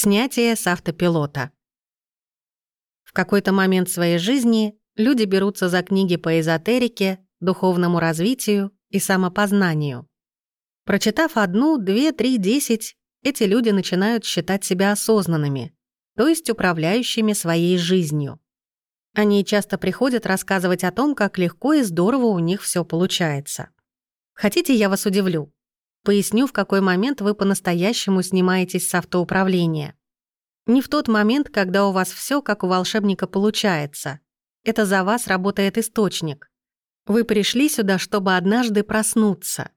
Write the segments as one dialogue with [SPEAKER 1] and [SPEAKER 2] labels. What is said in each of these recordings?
[SPEAKER 1] Снятие с автопилота. В какой-то момент своей жизни люди берутся за книги по эзотерике, духовному развитию и самопознанию. Прочитав одну, две, три, десять, эти люди начинают считать себя осознанными, то есть управляющими своей жизнью. Они часто приходят рассказывать о том, как легко и здорово у них все получается. Хотите, я вас удивлю? Поясню, в какой момент вы по-настоящему снимаетесь с автоуправления. Не в тот момент, когда у вас все как у волшебника получается. Это за вас работает источник. Вы пришли сюда, чтобы однажды проснуться,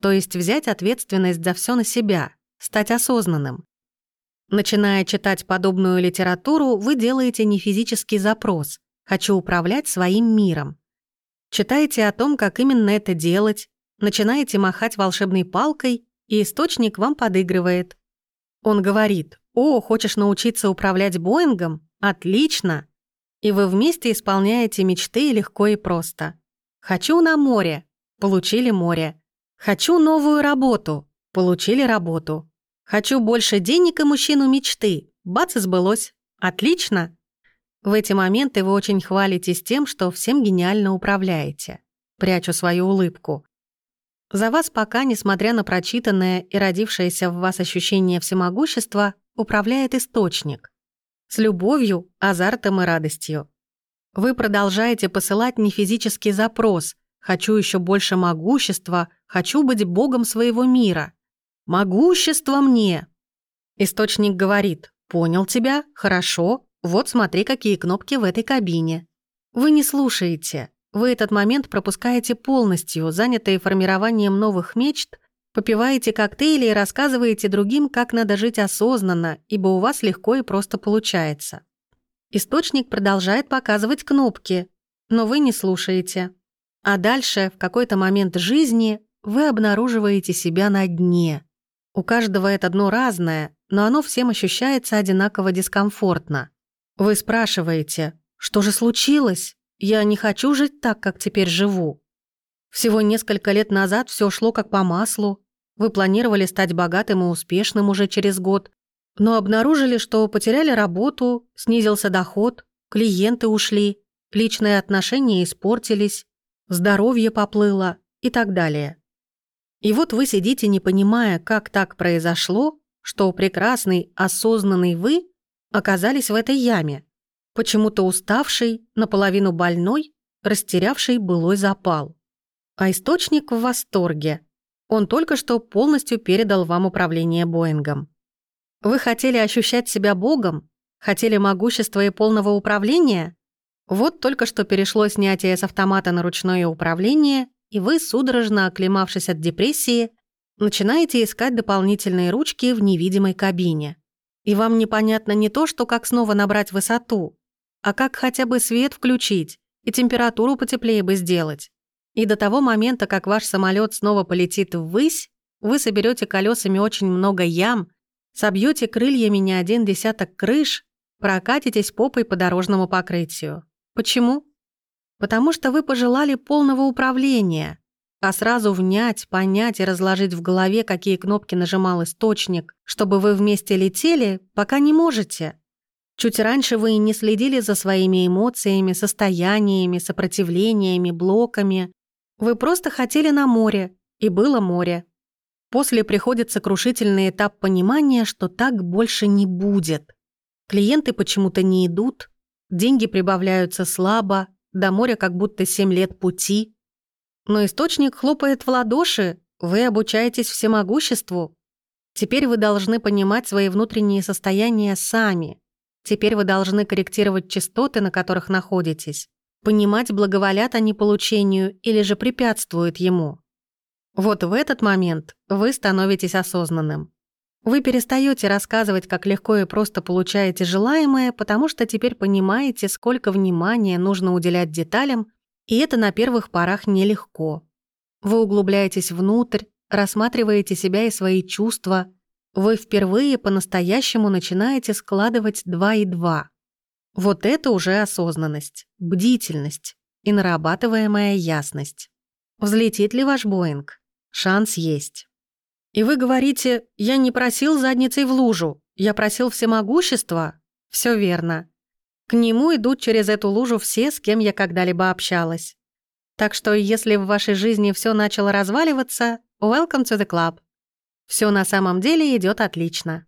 [SPEAKER 1] то есть взять ответственность за все на себя, стать осознанным. Начиная читать подобную литературу, вы делаете не физический запрос «хочу управлять своим миром». Читаете о том, как именно это делать, начинаете махать волшебной палкой, и источник вам подыгрывает. Он говорит, «О, хочешь научиться управлять Боингом? Отлично!» И вы вместе исполняете мечты легко и просто. «Хочу на море» — получили море. «Хочу новую работу» — получили работу. «Хочу больше денег и мужчину мечты» — бац, сбылось. Отлично! В эти моменты вы очень хвалитесь тем, что всем гениально управляете. Прячу свою улыбку. За вас пока, несмотря на прочитанное и родившееся в вас ощущение всемогущества, управляет источник. С любовью, азартом и радостью. Вы продолжаете посылать не физический запрос «хочу еще больше могущества», «хочу быть богом своего мира». «Могущество мне!» Источник говорит «понял тебя, хорошо, вот смотри, какие кнопки в этой кабине». Вы не слушаете, вы этот момент пропускаете полностью, занятые формированием новых мечт, попиваете коктейли и рассказываете другим, как надо жить осознанно, ибо у вас легко и просто получается. Источник продолжает показывать кнопки, но вы не слушаете. А дальше, в какой-то момент жизни, вы обнаруживаете себя на дне. У каждого это дно разное, но оно всем ощущается одинаково дискомфортно. Вы спрашиваете, что же случилось? Я не хочу жить так, как теперь живу. Всего несколько лет назад все шло как по маслу. Вы планировали стать богатым и успешным уже через год, но обнаружили, что потеряли работу, снизился доход, клиенты ушли, личные отношения испортились, здоровье поплыло и так далее. И вот вы сидите, не понимая, как так произошло, что прекрасный, осознанный вы оказались в этой яме почему-то уставший, наполовину больной, растерявший былой запал. А источник в восторге. Он только что полностью передал вам управление Боингом. Вы хотели ощущать себя богом? Хотели могущества и полного управления? Вот только что перешло снятие с автомата на ручное управление, и вы, судорожно оклемавшись от депрессии, начинаете искать дополнительные ручки в невидимой кабине. И вам непонятно не то, что как снова набрать высоту, а как хотя бы свет включить и температуру потеплее бы сделать. И до того момента, как ваш самолет снова полетит ввысь, вы соберете колесами очень много ям, собьете крыльями не один десяток крыш, прокатитесь попой по дорожному покрытию. Почему? Потому что вы пожелали полного управления, а сразу внять, понять и разложить в голове, какие кнопки нажимал источник, чтобы вы вместе летели, пока не можете. Чуть раньше вы не следили за своими эмоциями, состояниями, сопротивлениями, блоками. Вы просто хотели на море, и было море. После приходит сокрушительный этап понимания, что так больше не будет. Клиенты почему-то не идут, деньги прибавляются слабо, до моря как будто 7 лет пути. Но источник хлопает в ладоши, вы обучаетесь всемогуществу. Теперь вы должны понимать свои внутренние состояния сами, Теперь вы должны корректировать частоты, на которых находитесь. Понимать, благоволят они получению или же препятствуют ему. Вот в этот момент вы становитесь осознанным. Вы перестаете рассказывать, как легко и просто получаете желаемое, потому что теперь понимаете, сколько внимания нужно уделять деталям, и это на первых порах нелегко. Вы углубляетесь внутрь, рассматриваете себя и свои чувства, вы впервые по-настоящему начинаете складывать два и два. Вот это уже осознанность, бдительность и нарабатываемая ясность. Взлетит ли ваш Боинг? Шанс есть. И вы говорите, я не просил задницей в лужу, Я просил всемогущества? Все верно. К нему идут через эту лужу все, с кем я когда-либо общалась. Так что если в вашей жизни все начало разваливаться, welcome to the club. Все на самом деле идет отлично.